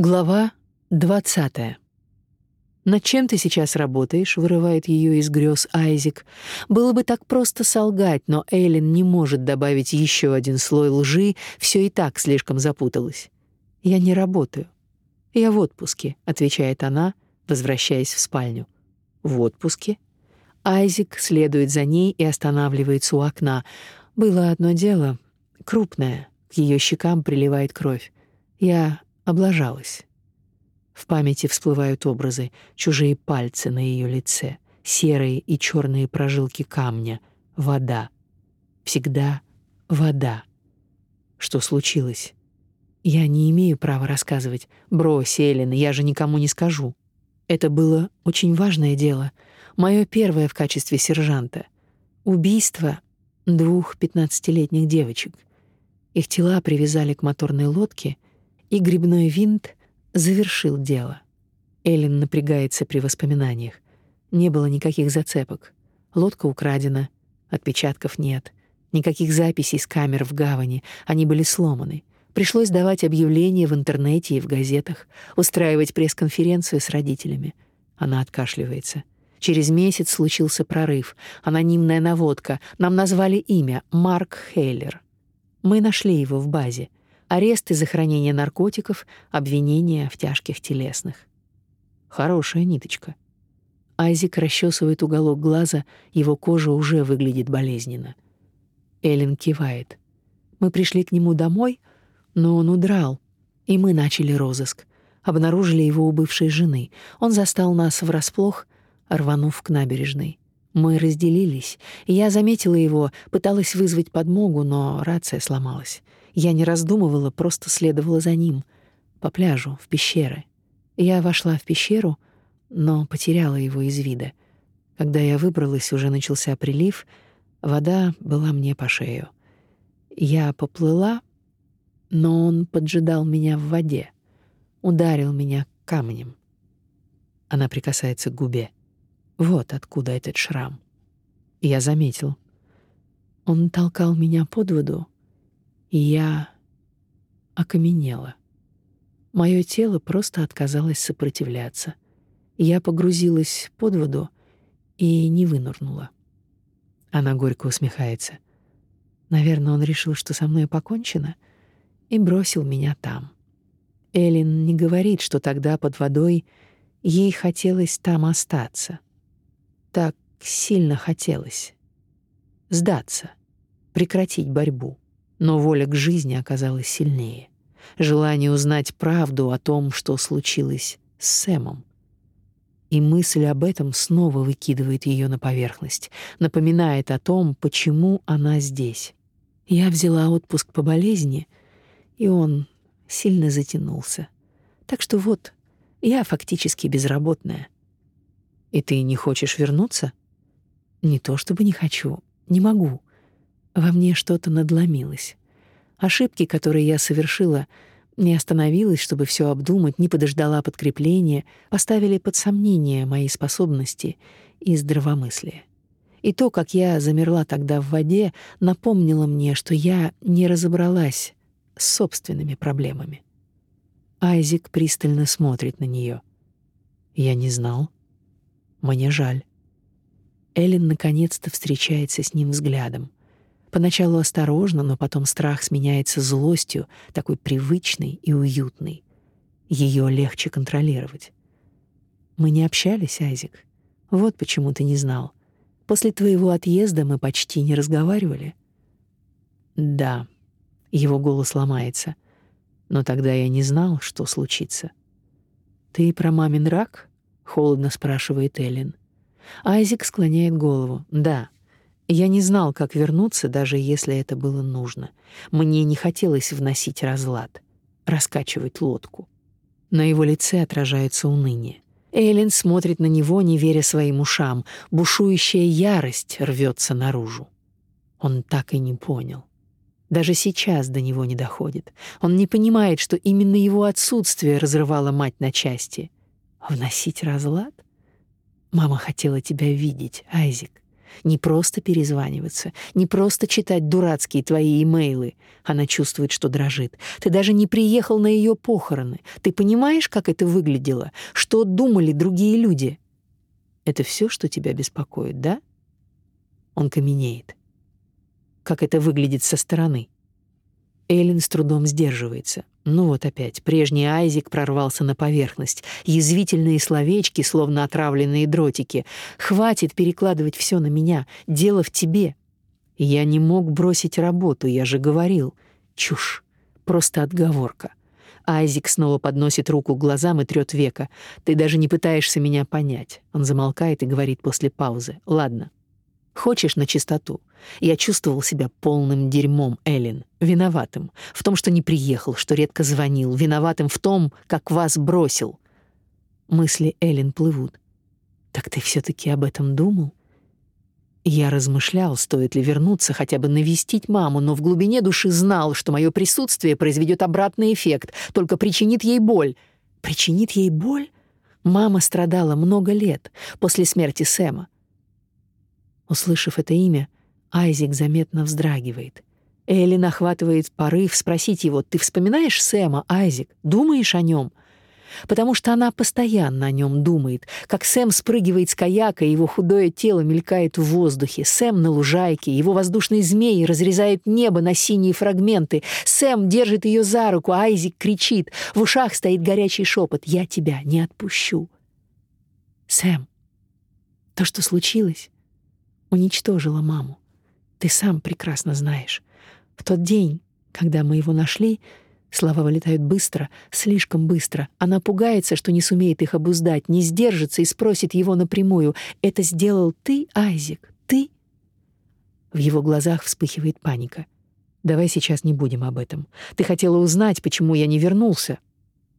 Глава 20. «Над чем ты сейчас работаешь?» — вырывает ее из грез Айзик. Было бы так просто солгать, но Эйлин не может добавить еще один слой лжи, все и так слишком запуталось. «Я не работаю. Я в отпуске», — отвечает она, возвращаясь в спальню. «В отпуске?» Айзик следует за ней и останавливается у окна. Было одно дело, крупное, к ее щекам приливает кровь. Я облажалась. В памяти всплывают образы, чужие пальцы на ее лице, серые и черные прожилки камня, вода. Всегда вода. Что случилось? Я не имею права рассказывать. Брось, Эллен, я же никому не скажу. Это было очень важное дело, мое первое в качестве сержанта. Убийство двух пятнадцатилетних девочек. Их тела привязали к моторной лодке — и грибной винт завершил дело. Эллен напрягается при воспоминаниях. Не было никаких зацепок. Лодка украдена, отпечатков нет. Никаких записей с камер в гавани, они были сломаны. Пришлось давать объявления в интернете и в газетах, устраивать пресс-конференцию с родителями. Она откашливается. Через месяц случился прорыв, анонимная наводка. Нам назвали имя Марк Хейлер. Мы нашли его в базе аресты за хранение наркотиков, обвинения в тяжких телесных. Хорошая ниточка. Айзик расчесывает уголок глаза, его кожа уже выглядит болезненно. Эллен кивает. Мы пришли к нему домой, но он удрал, и мы начали розыск. Обнаружили его у бывшей жены. Он застал нас врасплох, рванув к набережной. Мы разделились. Я заметила его, пыталась вызвать подмогу, но рация сломалась. Я не раздумывала, просто следовала за ним по пляжу в пещеры. Я вошла в пещеру, но потеряла его из вида. Когда я выбралась, уже начался прилив, вода была мне по шею. Я поплыла, но он поджидал меня в воде, ударил меня камнем. Она прикасается к губе. Вот откуда этот шрам. Я заметил. Он толкал меня под воду, я окаменела. Мое тело просто отказалось сопротивляться. Я погрузилась под воду и не вынырнула. Она горько усмехается. Наверное, он решил, что со мной покончено, и бросил меня там. Элин не говорит, что тогда под водой ей хотелось там остаться. Так сильно хотелось сдаться, прекратить борьбу. Но воля к жизни оказалась сильнее. Желание узнать правду о том, что случилось с Сэмом. И мысль об этом снова выкидывает ее на поверхность, напоминает о том, почему она здесь. Я взяла отпуск по болезни, и он сильно затянулся. Так что вот, я фактически безработная. И ты не хочешь вернуться? Не то чтобы не хочу, не могу. Во мне что-то надломилось. Ошибки, которые я совершила, не остановилась, чтобы все обдумать, не подождала подкрепления, поставили под сомнение мои способности и здравомыслие. И то, как я замерла тогда в воде, напомнило мне, что я не разобралась с собственными проблемами. Айзик пристально смотрит на нее. Я не знал. Мне жаль. Эллен наконец-то встречается с ним взглядом. Поначалу осторожно, но потом страх сменяется злостью, такой привычной и уютной. Ее легче контролировать. Мы не общались, Айзик. Вот почему ты не знал. После твоего отъезда мы почти не разговаривали. Да. Его голос ломается. Но тогда я не знал, что случится. Ты про мамин рак? холодно спрашивает Эллен. Айзик склоняет голову. Да. Я не знал, как вернуться, даже если это было нужно. Мне не хотелось вносить разлад, раскачивать лодку. На его лице отражается уныние. Эллен смотрит на него, не веря своим ушам. Бушующая ярость рвется наружу. Он так и не понял. Даже сейчас до него не доходит. Он не понимает, что именно его отсутствие разрывало мать на части. Вносить разлад? Мама хотела тебя видеть, Айзик. Не просто перезваниваться, не просто читать дурацкие твои имейлы. Она чувствует, что дрожит. Ты даже не приехал на ее похороны. Ты понимаешь, как это выглядело? Что думали другие люди? Это все, что тебя беспокоит, да? Он каменеет. Как это выглядит со стороны? Эллен с трудом сдерживается. Ну вот опять, прежний Айзик прорвался на поверхность. Язвительные словечки, словно отравленные дротики. «Хватит перекладывать все на меня. Дело в тебе». «Я не мог бросить работу, я же говорил». Чушь. Просто отговорка. Айзик снова подносит руку к глазам и трёт века. «Ты даже не пытаешься меня понять». Он замолкает и говорит после паузы. «Ладно, Хочешь на чистоту? Я чувствовал себя полным дерьмом, Эллен, виноватым в том, что не приехал, что редко звонил, виноватым в том, как вас бросил. Мысли Эллен плывут. Так ты все таки об этом думал? Я размышлял, стоит ли вернуться, хотя бы навестить маму, но в глубине души знал, что мое присутствие произведет обратный эффект, только причинит ей боль. Причинит ей боль? Мама страдала много лет после смерти Сэма. Услышав это имя, Айзик заметно вздрагивает. Эллен охватывает порыв спросить его, «Ты вспоминаешь Сэма, Айзик? Думаешь о нем?» Потому что она постоянно о нем думает, как Сэм спрыгивает с каяка, его худое тело мелькает в воздухе, Сэм на лужайке, его воздушные змеи разрезают небо на синие фрагменты, Сэм держит ее за руку, а Айзик кричит, в ушах стоит горячий шепот «Я тебя не отпущу». Сэм, то, что случилось, уничтожила маму. Ты сам прекрасно знаешь. В тот день, когда мы его нашли, слова вылетают быстро, слишком быстро. Она пугается, что не сумеет их обуздать, не сдержится и спросит его напрямую: "Это сделал ты, Айзек? Ты?" В его глазах вспыхивает паника. Давай сейчас не будем об этом. Ты хотела узнать, почему я не вернулся.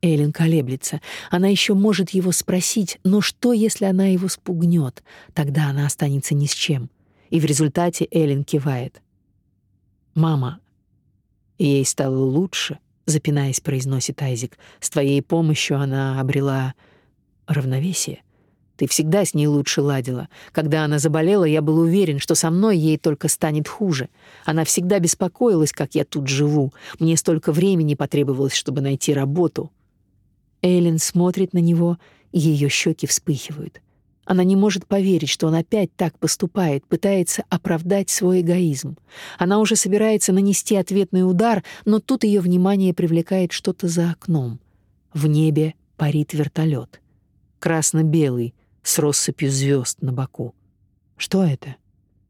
Эллен колеблется. Она еще может его спросить, но что, если она его спугнет? Тогда она останется ни с чем. И в результате Эллен кивает. «Мама, ей стало лучше», — запинаясь, произносит Айзик. «С твоей помощью она обрела равновесие. Ты всегда с ней лучше ладила. Когда она заболела, я был уверен, что со мной ей только станет хуже. Она всегда беспокоилась, как я тут живу. Мне столько времени потребовалось, чтобы найти работу. Эйлин смотрит на него, и ее щеки вспыхивают. Она не может поверить, что он опять так поступает, пытается оправдать свой эгоизм. Она уже собирается нанести ответный удар, но тут ее внимание привлекает что-то за окном. В небе парит вертолет, красно-белый, с россыпью звезд на боку. Что это?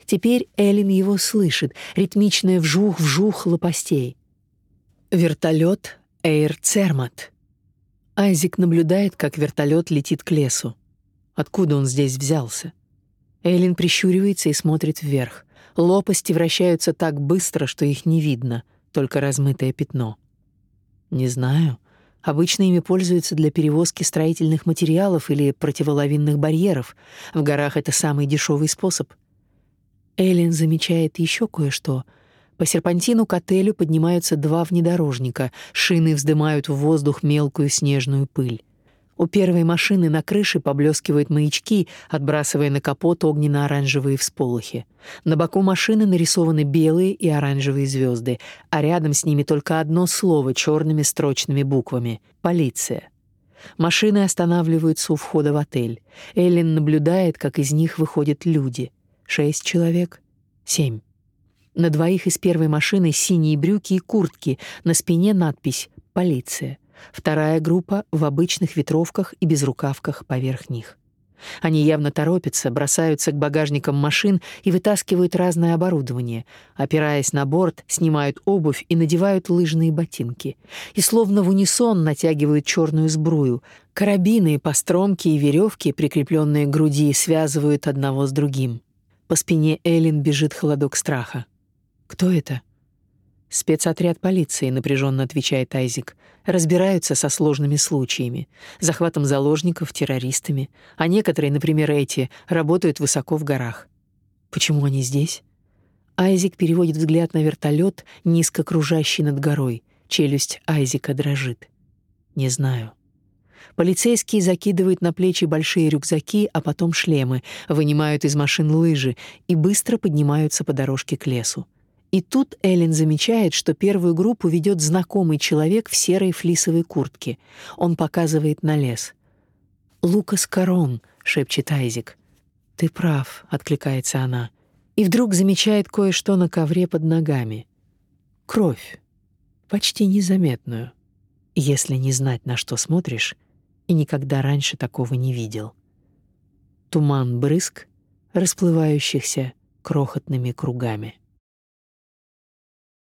Теперь Эллен его слышит, ритмичное вжух-вжух лопастей. Вертолет Эйр Цермат. Айзик наблюдает, как вертолет летит к лесу. Откуда он здесь взялся? Эйлин прищуривается и смотрит вверх. Лопасти вращаются так быстро, что их не видно, только размытое пятно. Не знаю. Обычно ими пользуются для перевозки строительных материалов или противолавинных барьеров. В горах это самый дешевый способ. Эйлин замечает еще кое-что — по серпантину к отелю поднимаются два внедорожника, шины вздымают в воздух мелкую снежную пыль. У первой машины на крыше поблескивают маячки, отбрасывая на капот огненно-оранжевые всполохи. На боку машины нарисованы белые и оранжевые звезды, а рядом с ними только одно слово черными строчными буквами — «Полиция». Машины останавливаются у входа в отель. Эллен наблюдает, как из них выходят люди. Шесть человек, семь. На двоих из первой машины синие брюки и куртки, на спине надпись «Полиция». Вторая группа в обычных ветровках и безрукавках поверх них. Они явно торопятся, бросаются к багажникам машин и вытаскивают разное оборудование. Опираясь на борт, снимают обувь и надевают лыжные ботинки. И словно в унисон натягивают черную сбрую. Карабины, постромки и веревки, прикрепленные к груди, связывают одного с другим. По спине Эллен бежит холодок страха. Кто это? Спецотряд полиции, напряженно отвечает Айзик. Разбираются со сложными случаями, захватом заложников, террористами, а некоторые, например, эти, работают высоко в горах. Почему они здесь? Айзик переводит взгляд на вертолет, низко кружащий над горой. Челюсть Айзика дрожит. Не знаю. Полицейские закидывают на плечи большие рюкзаки, а потом шлемы, вынимают из машин лыжи и быстро поднимаются по дорожке к лесу. И тут Эллен замечает, что первую группу ведет знакомый человек в серой флисовой куртке. Он показывает на лес. «Лукас Корон», — шепчет Айзик. «Ты прав», — откликается она. И вдруг замечает кое-что на ковре под ногами. Кровь. Почти незаметную. Если не знать, на что смотришь, и никогда раньше такого не видел. Туман брызг, расплывающихся крохотными кругами.